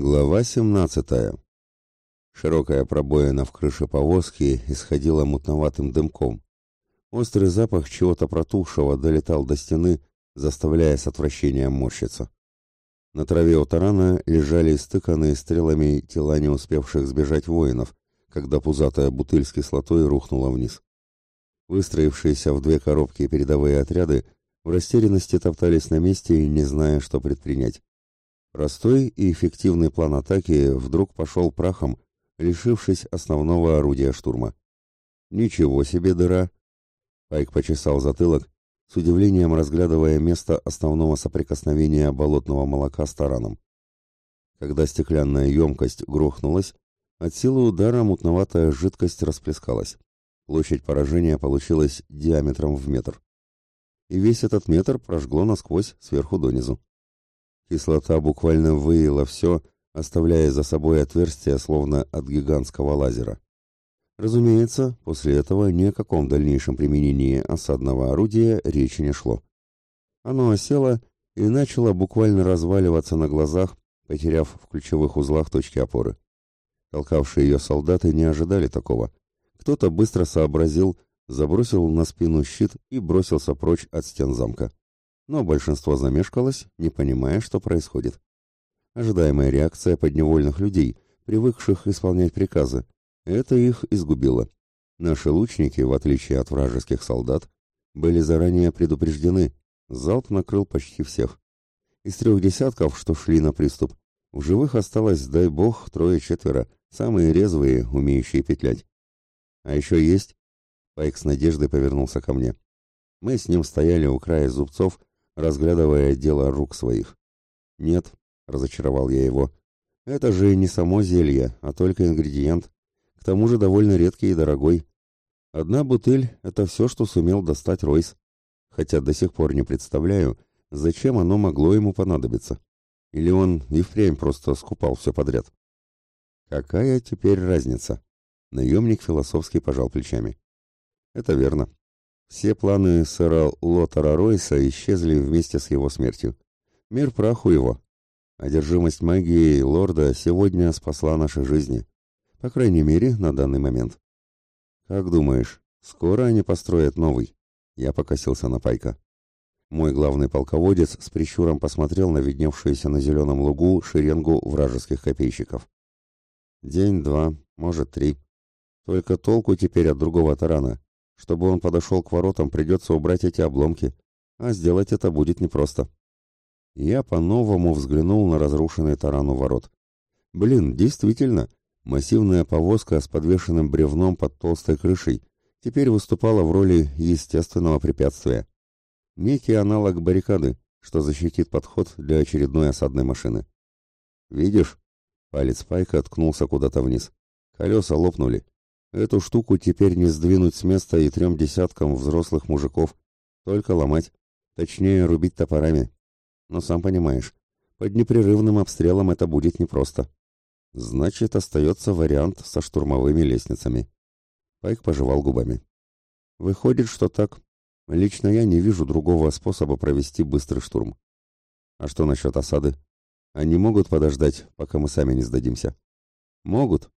Глава 17. Широкая пробоина в крыше повозки исходила мутноватым дымком. Острый запах чего-то протухшего долетал до стены, заставляя с отвращением морщиться. На траве у тарана лежали стыканные стрелами тела не успевших сбежать воинов, когда пузатая бутыль с кислотой рухнула вниз. Выстроившиеся в две коробки передовые отряды в растерянности топтались на месте, не зная, что предпринять. Простой и эффективный план атаки вдруг пошел прахом, лишившись основного орудия штурма. «Ничего себе дыра!» Пайк почесал затылок, с удивлением разглядывая место основного соприкосновения болотного молока с тараном. Когда стеклянная емкость грохнулась, от силы удара мутноватая жидкость расплескалась. Площадь поражения получилась диаметром в метр. И весь этот метр прожгло насквозь сверху донизу. Кислота буквально выела все, оставляя за собой отверстие, словно от гигантского лазера. Разумеется, после этого ни о каком дальнейшем применении осадного орудия речи не шло. Оно осело и начало буквально разваливаться на глазах, потеряв в ключевых узлах точки опоры. Толкавшие ее солдаты не ожидали такого. Кто-то быстро сообразил, забросил на спину щит и бросился прочь от стен замка но большинство замешкалось, не понимая, что происходит. Ожидаемая реакция подневольных людей, привыкших исполнять приказы, это их изгубило. Наши лучники, в отличие от вражеских солдат, были заранее предупреждены, залп накрыл почти всех. Из трех десятков, что шли на приступ, в живых осталось, дай бог, трое-четверо, самые резвые, умеющие петлять. А еще есть... Пайк с надеждой повернулся ко мне. Мы с ним стояли у края зубцов, разглядывая дело рук своих. «Нет», — разочаровал я его, — «это же не само зелье, а только ингредиент, к тому же довольно редкий и дорогой. Одна бутыль — это все, что сумел достать Ройс, хотя до сих пор не представляю, зачем оно могло ему понадобиться. Или он и впрямь просто скупал все подряд. Какая теперь разница? Наемник философски пожал плечами. Это верно. Все планы сэра Лотара Ройса исчезли вместе с его смертью. Мир праху его. Одержимость магии лорда сегодня спасла наши жизни. По крайней мере, на данный момент. Как думаешь, скоро они построят новый? Я покосился на Пайка. Мой главный полководец с прищуром посмотрел на видневшуюся на зеленом лугу шеренгу вражеских копейщиков. День-два, может, три. Только толку теперь от другого тарана. Чтобы он подошел к воротам, придется убрать эти обломки, а сделать это будет непросто. Я по-новому взглянул на разрушенный таран у ворот. Блин, действительно, массивная повозка с подвешенным бревном под толстой крышей теперь выступала в роли естественного препятствия. Некий аналог баррикады, что защитит подход для очередной осадной машины. «Видишь?» Палец Пайка ткнулся куда-то вниз. Колеса лопнули. Эту штуку теперь не сдвинуть с места и трем десяткам взрослых мужиков. Только ломать. Точнее, рубить топорами. Но сам понимаешь, под непрерывным обстрелом это будет непросто. Значит, остается вариант со штурмовыми лестницами. Пайк пожевал губами. Выходит, что так. Лично я не вижу другого способа провести быстрый штурм. А что насчет осады? Они могут подождать, пока мы сами не сдадимся? Могут,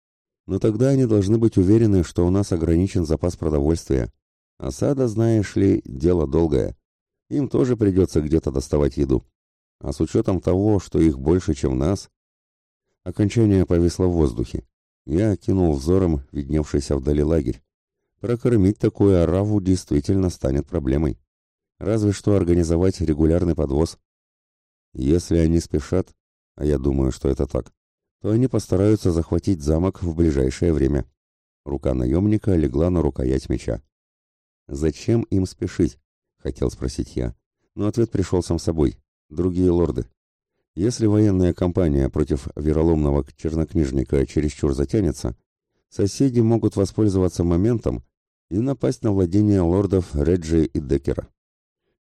но тогда они должны быть уверены, что у нас ограничен запас продовольствия. Осада, знаешь ли, дело долгое. Им тоже придется где-то доставать еду. А с учетом того, что их больше, чем нас... Окончание повисло в воздухе. Я кинул взором видневшийся вдали лагерь. Прокормить такую ораву действительно станет проблемой. Разве что организовать регулярный подвоз. Если они спешат, а я думаю, что это так, то они постараются захватить замок в ближайшее время. Рука наемника легла на рукоять меча. «Зачем им спешить?» — хотел спросить я. Но ответ пришел сам собой. Другие лорды. Если военная кампания против вероломного чернокнижника чересчур затянется, соседи могут воспользоваться моментом и напасть на владения лордов Реджи и Деккера.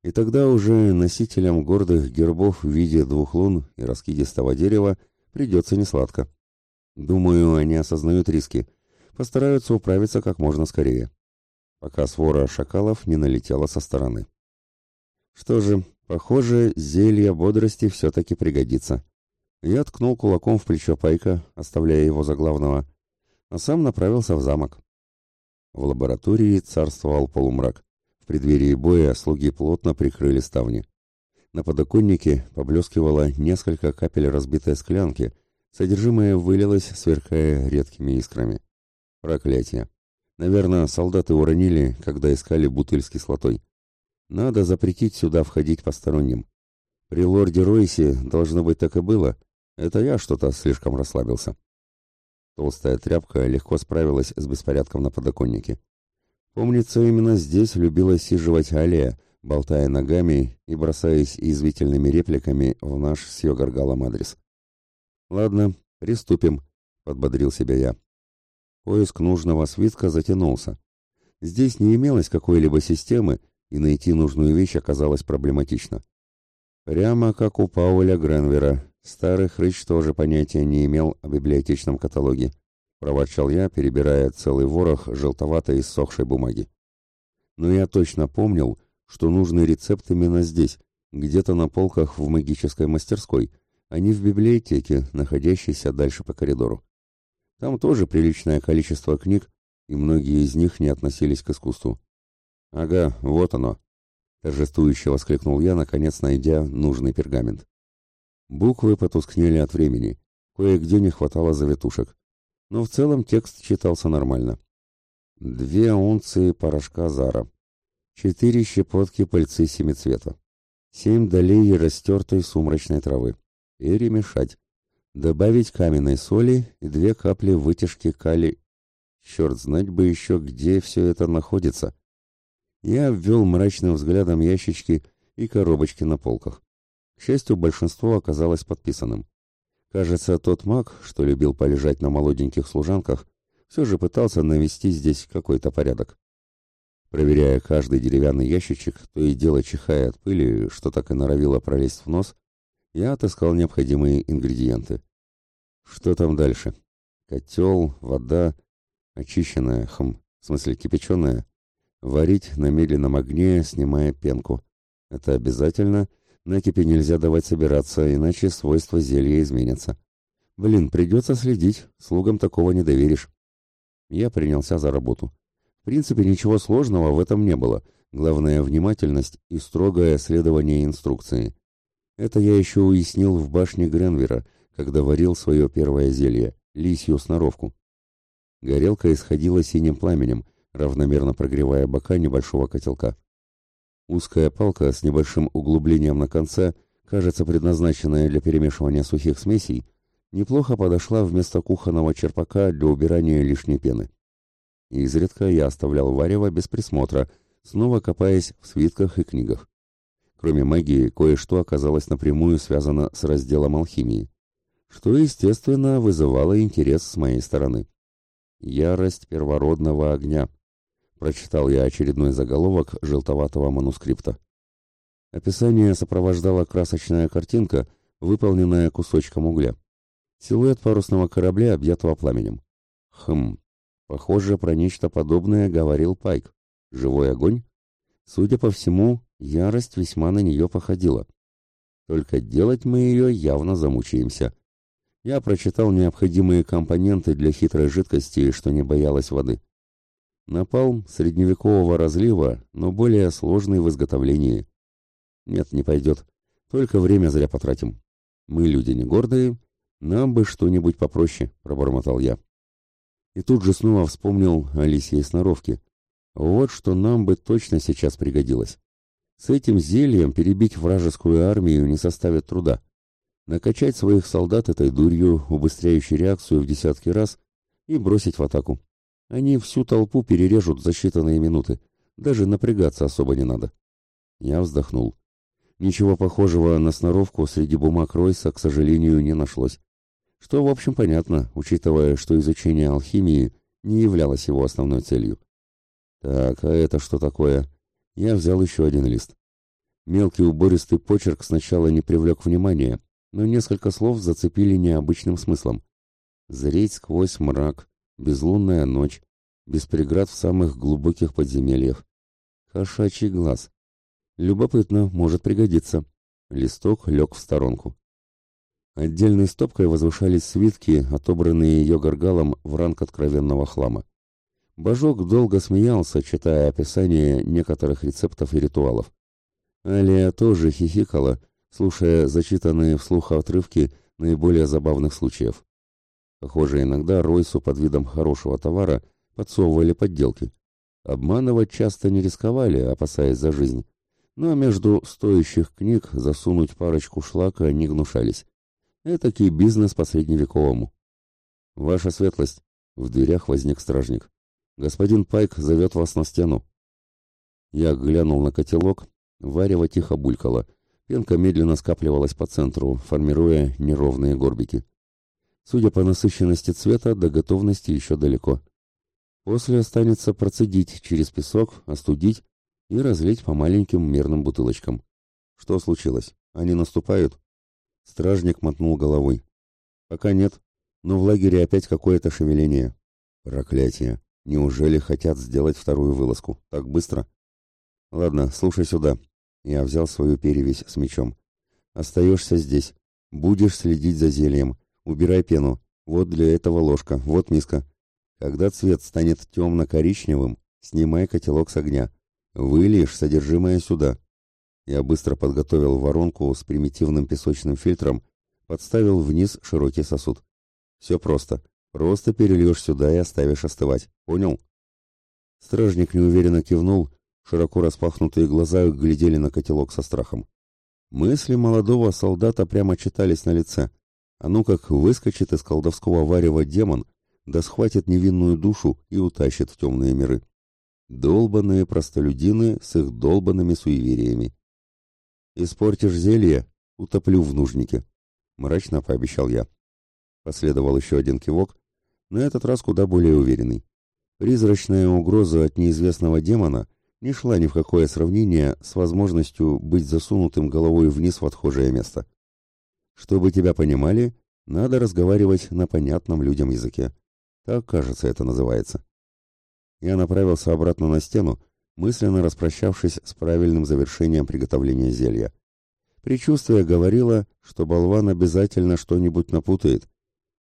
И тогда уже носителям гордых гербов в виде двух лун и раскидистого дерева – придется несладко. Думаю, они осознают риски, постараются управиться как можно скорее, пока свора шакалов не налетела со стороны. Что же, похоже, зелье бодрости все-таки пригодится. Я ткнул кулаком в плечо Пайка, оставляя его за главного, а сам направился в замок. В лаборатории царствовал полумрак. В преддверии боя слуги плотно прикрыли ставни. На подоконнике поблескивало несколько капель разбитой склянки, содержимое вылилось, сверкая редкими искрами. Проклятие. Наверное, солдаты уронили, когда искали бутыль с кислотой. Надо запретить сюда входить посторонним. При лорде Ройсе должно быть так и было. Это я что-то слишком расслабился. Толстая тряпка легко справилась с беспорядком на подоконнике. Помнится, именно здесь любила сиживать Алия, болтая ногами и бросаясь извительными репликами в наш с Йогаргалом адрес. «Ладно, приступим», — подбодрил себя я. Поиск нужного свитка затянулся. Здесь не имелось какой-либо системы, и найти нужную вещь оказалось проблематично. Прямо как у Пауля Гренвера, старый хрыч тоже понятия не имел о библиотечном каталоге, проворчал я, перебирая целый ворох желтоватой иссохшей бумаги. Но я точно помнил, что нужный рецепт именно здесь, где-то на полках в магической мастерской, а не в библиотеке, находящейся дальше по коридору. Там тоже приличное количество книг, и многие из них не относились к искусству. «Ага, вот оно!» — торжествующе воскликнул я, наконец найдя нужный пергамент. Буквы потускнели от времени, кое-где не хватало завитушек, но в целом текст читался нормально. Две унции порошка зара, четыре щепотки пыльцы семицвета, семь долей растертой сумрачной травы. Перемешать. Добавить каменной соли и две капли вытяжки кали. Черт, знать бы еще, где все это находится. Я ввел мрачным взглядом ящички и коробочки на полках. К счастью, большинство оказалось подписанным. Кажется, тот маг, что любил полежать на молоденьких служанках, все же пытался навести здесь какой-то порядок. Проверяя каждый деревянный ящичек, то и дело чихая от пыли, что так и норовило пролезть в нос, я отыскал необходимые ингредиенты. Что там дальше? Котел, вода, очищенная, хм, в смысле кипяченая. Варить на медленном огне, снимая пенку. Это обязательно. Накипи нельзя давать собираться, иначе свойства зелья изменятся. Блин, придется следить, слугам такого не доверишь. Я принялся за работу. В принципе, ничего сложного в этом не было. Главное — внимательность и строгое следование инструкции. Это я еще уяснил в башне Гренвера, когда варил свое первое зелье — лисью сноровку. Горелка исходила синим пламенем, равномерно прогревая бока небольшого котелка. Узкая палка с небольшим углублением на конце, кажется, предназначенная для перемешивания сухих смесей, неплохо подошла вместо кухонного черпака для убирания лишней пены. Изредка я оставлял варево без присмотра, снова копаясь в свитках и книгах. Кроме магии, кое-что оказалось напрямую связано с разделом алхимии, что, естественно, вызывало интерес с моей стороны. «Ярость первородного огня», — прочитал я очередной заголовок желтоватого манускрипта. Описание сопровождала красочная картинка, выполненная кусочком угля. Силуэт парусного корабля, объятого пламенем. Хм, похоже, про нечто подобное говорил Пайк. Живой огонь? Судя по всему, Ярость весьма на нее походила. Только делать мы ее явно замучаемся. Я прочитал необходимые компоненты для хитрой жидкости, что не боялась воды. Напалм средневекового разлива, но более сложный в изготовлении. Нет, не пойдет. Только время зря потратим. Мы люди не гордые, нам бы что-нибудь попроще, пробормотал я. И тут же снова вспомнил о лисьей сноровке. Вот что нам бы точно сейчас пригодилось. С этим зельем перебить вражескую армию не составит труда. Накачать своих солдат этой дурью, убыстряющей реакцию в десятки раз, и бросить в атаку. Они всю толпу перережут за считанные минуты. Даже напрягаться особо не надо. Я вздохнул. Ничего похожего на сноровку среди бумаг Ройса, к сожалению, не нашлось. Что, в общем, понятно, учитывая, что изучение алхимии не являлось его основной целью. Так, а это что такое? Я взял еще один лист. Мелкий убористый почерк сначала не привлек внимания, но несколько слов зацепили необычным смыслом. Зреть сквозь мрак, безлунная ночь, без преград в самых глубоких подземельях. Кошачий глаз. Любопытно, может пригодиться. Листок лег в сторонку. Отдельной стопкой возвышались свитки, отобранные ее горгалом в ранг откровенного хлама. Божок долго смеялся, читая описание некоторых рецептов и ритуалов. Алия тоже хихикала, слушая зачитанные вслух отрывки наиболее забавных случаев. Похоже, иногда Ройсу под видом хорошего товара подсовывали подделки. Обманывать часто не рисковали, опасаясь за жизнь. Но между стоящих книг засунуть парочку шлака не гнушались. Этакий бизнес по средневековому. «Ваша светлость!» — в дверях возник стражник. «Господин Пайк зовет вас на стену». Я глянул на котелок, варево тихо булькало. Пенка медленно скапливалась по центру, формируя неровные горбики. Судя по насыщенности цвета, до готовности еще далеко. После останется процедить через песок, остудить и разлить по маленьким мерным бутылочкам. Что случилось? Они наступают? Стражник мотнул головой. Пока нет, но в лагере опять какое-то шевеление. Проклятие. Неужели хотят сделать вторую вылазку? Так быстро? Ладно, слушай сюда. Я взял свою перевязь с мечом. Остаешься здесь. Будешь следить за зельем. Убирай пену. Вот для этого ложка, вот миска. Когда цвет станет темно-коричневым, снимай котелок с огня. Выльешь содержимое сюда. Я быстро подготовил воронку с примитивным песочным фильтром, подставил вниз широкий сосуд. Все просто. Просто перельешь сюда и оставишь остывать. Понял? Стражник неуверенно кивнул, широко распахнутые глаза глядели на котелок со страхом. Мысли молодого солдата прямо читались на лице. А ну как выскочит из колдовского варева демон, да схватит невинную душу и утащит в темные миры. Долбанные простолюдины с их долбанными суевериями. «Испортишь зелье, утоплю в нужнике», — мрачно пообещал я. Последовал еще один кивок, на этот раз куда более уверенный. Призрачная угроза от неизвестного демона не шла ни в какое сравнение с возможностью быть засунутым головой вниз в отхожее место. Чтобы тебя понимали, надо разговаривать на понятном людям языке. Так, кажется, это называется. Я направился обратно на стену, мысленно распрощавшись с правильным завершением приготовления зелья. Причувствие говорило, что болван обязательно что-нибудь напутает,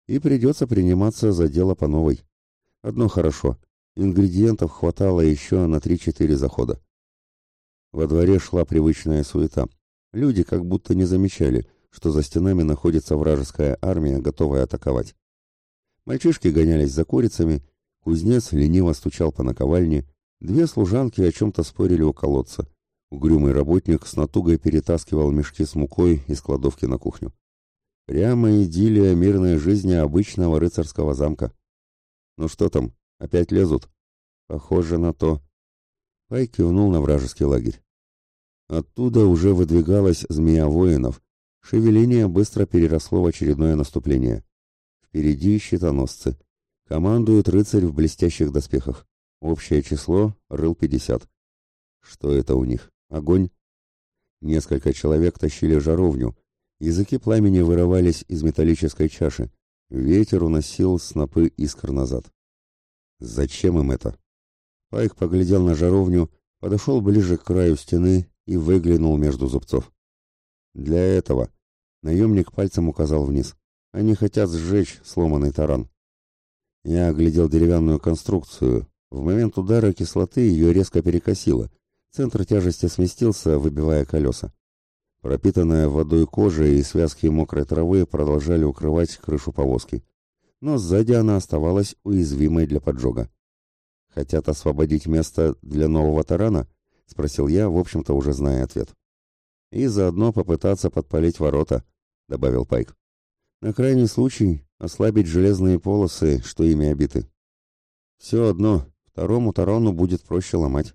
и придется приниматься за дело по новой. Одно хорошо, ингредиентов хватало еще на 3-4 захода. Во дворе шла привычная суета. Люди как будто не замечали, что за стенами находится вражеская армия, готовая атаковать. Мальчишки гонялись за курицами, кузнец лениво стучал по наковальне, две служанки о чем-то спорили у колодца. Угрюмый работник с натугой перетаскивал мешки с мукой из кладовки на кухню. Прямо идиллия мирной жизни обычного рыцарского замка. Ну что там, опять лезут? Похоже на то. Пай кивнул на вражеский лагерь. Оттуда уже выдвигалась змея воинов. Шевеление быстро переросло в очередное наступление. Впереди щитоносцы. Командует рыцарь в блестящих доспехах. Общее число — рыл пятьдесят. Что это у них? Огонь? Несколько человек тащили жаровню. Языки пламени вырывались из металлической чаши. Ветер уносил снопы искр назад. Зачем им это? Пайк поглядел на жаровню, подошел ближе к краю стены и выглянул между зубцов. Для этого наемник пальцем указал вниз. Они хотят сжечь сломанный таран. Я оглядел деревянную конструкцию. В момент удара кислоты ее резко перекосило. Центр тяжести сместился, выбивая колеса. Пропитанная водой кожа и связки мокрой травы продолжали укрывать крышу повозки. Но сзади она оставалась уязвимой для поджога. «Хотят освободить место для нового тарана?» — спросил я, в общем-то уже зная ответ. «И заодно попытаться подпалить ворота», — добавил Пайк. На крайний случай ослабить железные полосы, что ими обиты. Все одно, второму тарану будет проще ломать.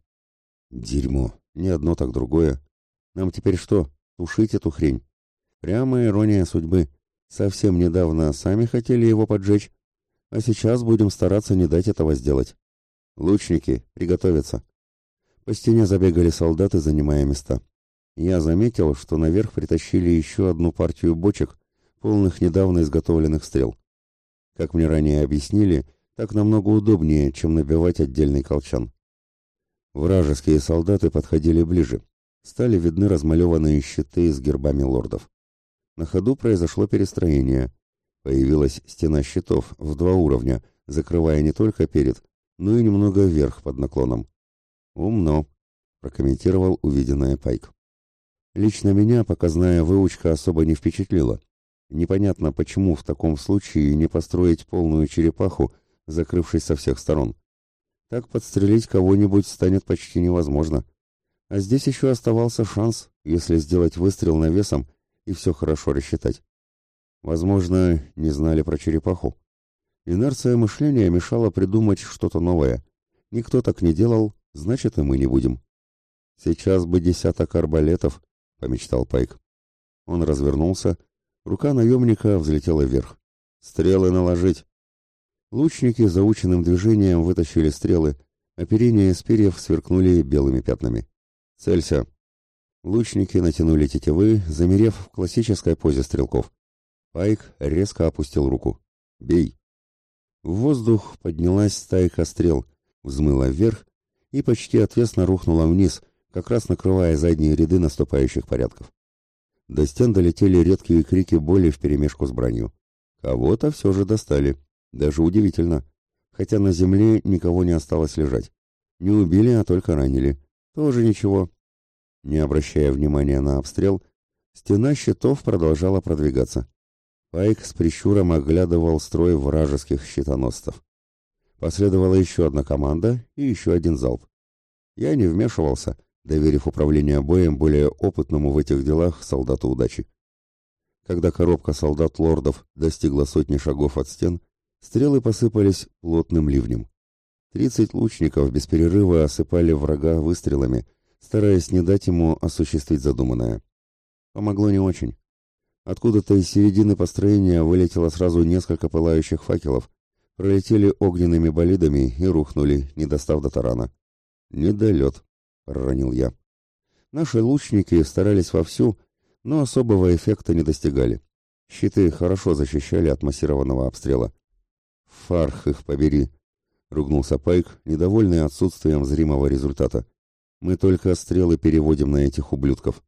Дерьмо, не одно, так другое. Нам теперь что, тушить эту хрень? Прямо ирония судьбы. Совсем недавно сами хотели его поджечь, а сейчас будем стараться не дать этого сделать. Лучники, приготовиться. По стене забегали солдаты, занимая места. Я заметил, что наверх притащили еще одну партию бочек, полных недавно изготовленных стрел. Как мне ранее объяснили, так намного удобнее, чем набивать отдельный колчан. Вражеские солдаты подходили ближе. Стали видны размалеванные щиты с гербами лордов. На ходу произошло перестроение. Появилась стена щитов в два уровня, закрывая не только перед, но и немного вверх под наклоном. «Умно», — прокомментировал увиденное Пайк. Лично меня показная выучка особо не впечатлила. Непонятно, почему в таком случае не построить полную черепаху, закрывшись со всех сторон. Так подстрелить кого-нибудь станет почти невозможно. А здесь еще оставался шанс, если сделать выстрел навесом и все хорошо рассчитать. Возможно, не знали про черепаху. Инерция мышления мешала придумать что-то новое. Никто так не делал, значит и мы не будем. Сейчас бы десяток арбалетов, помечтал Пайк. Он развернулся, рука наемника взлетела вверх. Стрелы наложить. Лучники заученным движением вытащили стрелы, оперения из перьев сверкнули белыми пятнами. «Целься!» Лучники натянули тетивы, замерев в классической позе стрелков. Пайк резко опустил руку. «Бей!» В воздух поднялась стайка стрел, взмыла вверх и почти отвесно рухнула вниз, как раз накрывая задние ряды наступающих порядков. До стен долетели редкие крики боли вперемешку с бранью. Кого-то все же достали. Даже удивительно. Хотя на земле никого не осталось лежать. Не убили, а только ранили. Тоже ничего. Не обращая внимания на обстрел, стена щитов продолжала продвигаться. Пайк с прищуром оглядывал строй вражеских щитоносцев. Последовала еще одна команда и еще один залп. Я не вмешивался, доверив управление боем более опытному в этих делах солдату удачи. Когда коробка солдат-лордов достигла сотни шагов от стен, стрелы посыпались плотным ливнем. Тридцать лучников без перерыва осыпали врага выстрелами, стараясь не дать ему осуществить задуманное. Помогло не очень. Откуда-то из середины построения вылетело сразу несколько пылающих факелов, пролетели огненными болидами и рухнули, не достав до тарана. «Недолет», — проронил я. Наши лучники старались вовсю, но особого эффекта не достигали. Щиты хорошо защищали от массированного обстрела. «Фарх их побери!» — ругнулся Пайк, недовольный отсутствием зримого результата. «Мы только стрелы переводим на этих ублюдков».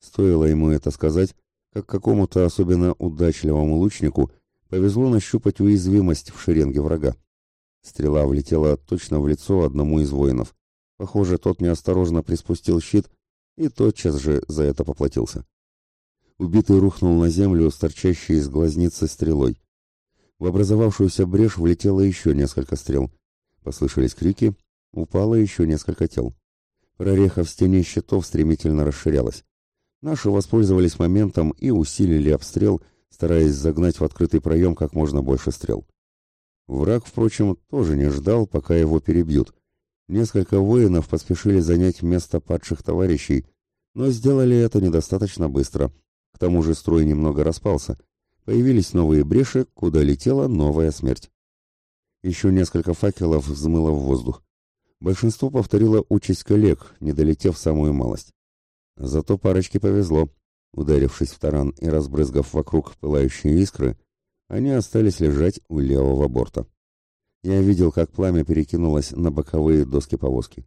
Стоило ему это сказать, как какому-то особенно удачливому лучнику повезло нащупать уязвимость в шеренге врага. Стрела влетела точно в лицо одному из воинов. Похоже, тот неосторожно приспустил щит и тотчас же за это поплатился. Убитый рухнул на землю с торчащей из глазницы стрелой. В образовавшуюся брешь влетело еще несколько стрел. Послышались крики, упало еще несколько тел. Прореха в стене щитов стремительно расширялась. Наши воспользовались моментом и усилили обстрел, стараясь загнать в открытый проем как можно больше стрел. Враг, впрочем, тоже не ждал, пока его перебьют. Несколько воинов поспешили занять место падших товарищей, но сделали это недостаточно быстро. К тому же строй немного распался. Появились новые бреши, куда летела новая смерть. Еще несколько факелов взмыло в воздух. Большинство повторило участь коллег, не долетев самую малость. Зато парочке повезло. Ударившись в таран и разбрызгав вокруг пылающие искры, они остались лежать у левого борта. Я видел, как пламя перекинулось на боковые доски повозки.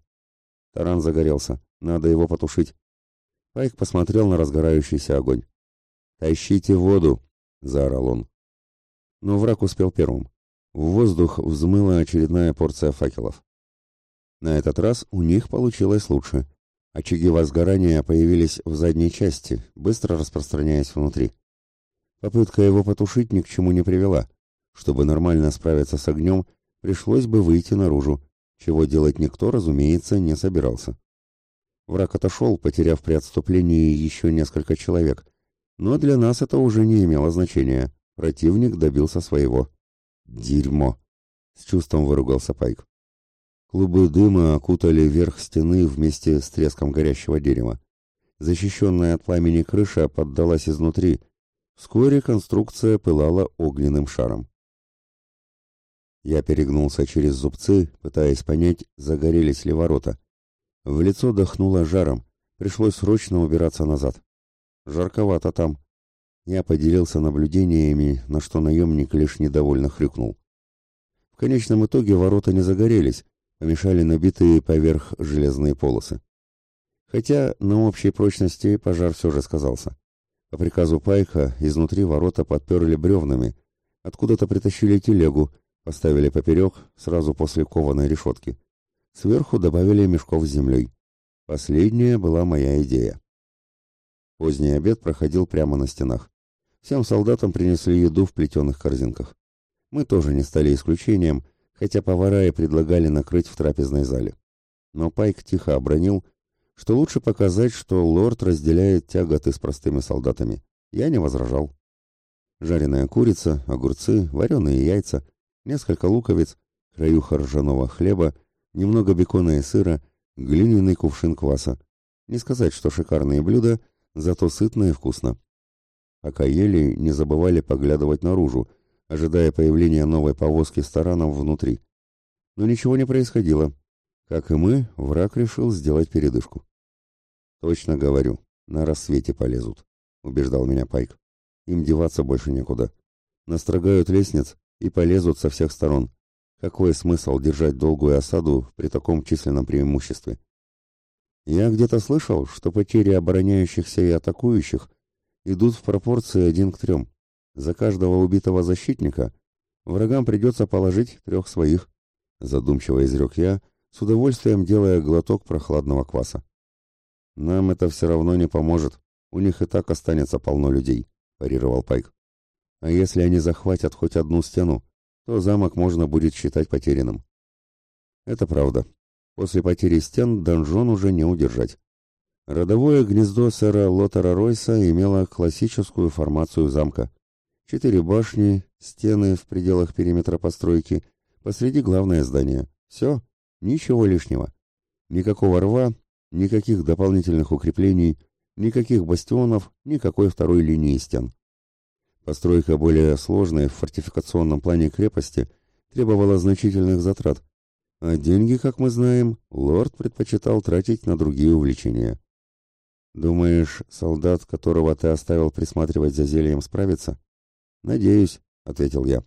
Таран загорелся. Надо его потушить. Пайк посмотрел на разгорающийся огонь. «Тащите воду!» — заорал он. Но враг успел первым. В воздух взмыла очередная порция факелов. На этот раз у них получилось лучше. Очаги возгорания появились в задней части, быстро распространяясь внутри. Попытка его потушить ни к чему не привела. Чтобы нормально справиться с огнем, пришлось бы выйти наружу, чего делать никто, разумеется, не собирался. Враг отошел, потеряв при отступлении еще несколько человек, но для нас это уже не имело значения. Противник добился своего. «Дерьмо!» — с чувством выругался Пайк. Клубы дыма окутали верх стены вместе с треском горящего дерева. Защищенная от пламени крыша поддалась изнутри. Вскоре конструкция пылала огненным шаром. Я перегнулся через зубцы, пытаясь понять, загорелись ли ворота. В лицо дохнуло жаром, пришлось срочно убираться назад. Жарковато там. Я поделился наблюдениями, на что наемник лишь недовольно хрюкнул. В конечном итоге ворота не загорелись, помешали набитые поверх железные полосы. Хотя на общей прочности пожар все же сказался. По приказу Пайка изнутри ворота подперли бревнами, откуда-то притащили телегу, поставили поперек, сразу после кованой решетки. Сверху добавили мешков с землей. Последняя была моя идея. Поздний обед проходил прямо на стенах. Всем солдатам принесли еду в плетеных корзинках. Мы тоже не стали исключением, хотя повара и предлагали накрыть в трапезной зале. Но Пайк тихо обронил, что лучше показать, что лорд разделяет тяготы с простыми солдатами. Я не возражал. Жареная курица, огурцы, вареные яйца, несколько луковиц, краюха ржаного хлеба, немного бекона и сыра, глиняный кувшин кваса. Не сказать, что шикарные блюда, зато сытно и вкусно. Пока ели, не забывали поглядывать наружу, ожидая появления новой повозки с тараном внутри. Но ничего не происходило. Как и мы, враг решил сделать передышку. «Точно говорю, на рассвете полезут», — убеждал меня Пайк. «Им деваться больше некуда. Настрогают лестниц и полезут со всех сторон. Какой смысл держать долгую осаду при таком численном преимуществе? Я где-то слышал, что потери обороняющихся и атакующих идут в пропорции один к трем. За каждого убитого защитника врагам придется положить трех своих, задумчиво изрек я, с удовольствием делая глоток прохладного кваса. Нам это все равно не поможет, у них и так останется полно людей, парировал Пайк. А если они захватят хоть одну стену, то замок можно будет считать потерянным. Это правда. После потери стен донжон уже не удержать. Родовое гнездо сэра Лотера Ройса имело классическую формацию замка. Четыре башни, стены в пределах периметра постройки, посреди главное здание. Все, ничего лишнего. Никакого рва, никаких дополнительных укреплений, никаких бастионов, никакой второй линии стен. Постройка более сложной в фортификационном плане крепости требовала значительных затрат, а деньги, как мы знаем, лорд предпочитал тратить на другие увлечения. «Думаешь, солдат, которого ты оставил присматривать за зельем, справится?» «Надеюсь», — ответил я.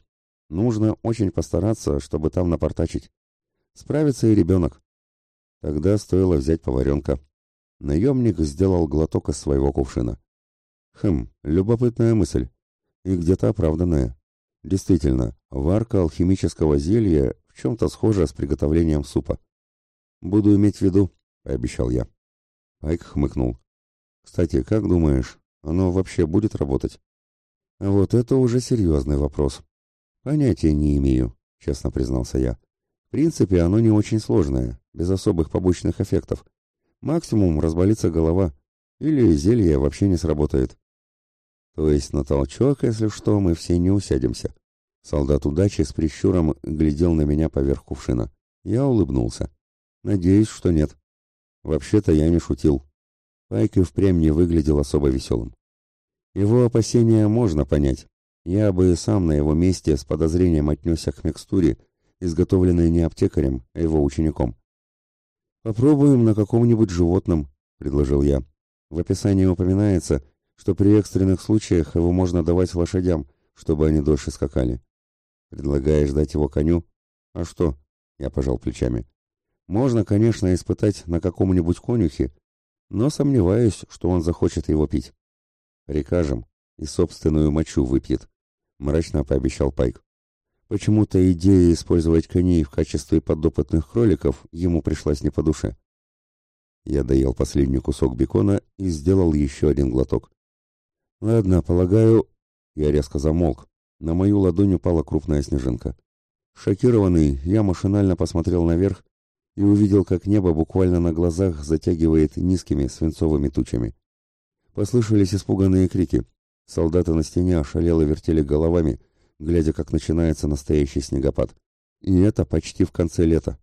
«Нужно очень постараться, чтобы там напортачить. Справится и ребенок». Тогда стоило взять поваренка. Наемник сделал глоток из своего кувшина. «Хм, любопытная мысль и где-то оправданная. Действительно, варка алхимического зелья чем-то схожа с приготовлением супа. «Буду иметь в виду», — пообещал я. Айк хмыкнул. «Кстати, как думаешь, оно вообще будет работать?» «А вот это уже серьезный вопрос. Понятия не имею, честно признался я. В принципе, оно не очень сложное, без особых побочных эффектов. Максимум разболится голова, или зелье вообще не сработает. То есть на толчок, если что, мы все не усядемся. Солдат удачи с прищуром глядел на меня поверх кувшина. Я улыбнулся. Надеюсь, что нет. Вообще-то я не шутил. Пайк и впрямь не выглядел особо веселым. Его опасения можно понять. Я бы сам на его месте с подозрением отнесся к микстуре, изготовленной не аптекарем, а его учеником. «Попробуем на каком-нибудь животном», — предложил я. В описании упоминается, что при экстренных случаях его можно давать лошадям, чтобы они дольше скакали. Предлагаешь дать его коню? А что? Я пожал плечами. Можно, конечно, испытать на каком-нибудь конюхе, но сомневаюсь, что он захочет его пить. Прикажем, и собственную мочу выпьет, мрачно пообещал Пайк. Почему-то идея использовать коней в качестве подопытных кроликов ему пришлась не по душе. Я доел последний кусок бекона и сделал еще один глоток. Ладно, полагаю, я резко замолк. На мою ладонь упала крупная снежинка. Шокированный, я машинально посмотрел наверх и увидел, как небо буквально на глазах затягивает низкими свинцовыми тучами. Послышались испуганные крики. Солдаты на стене ошалело вертели головами, глядя, как начинается настоящий снегопад. И это почти в конце лета.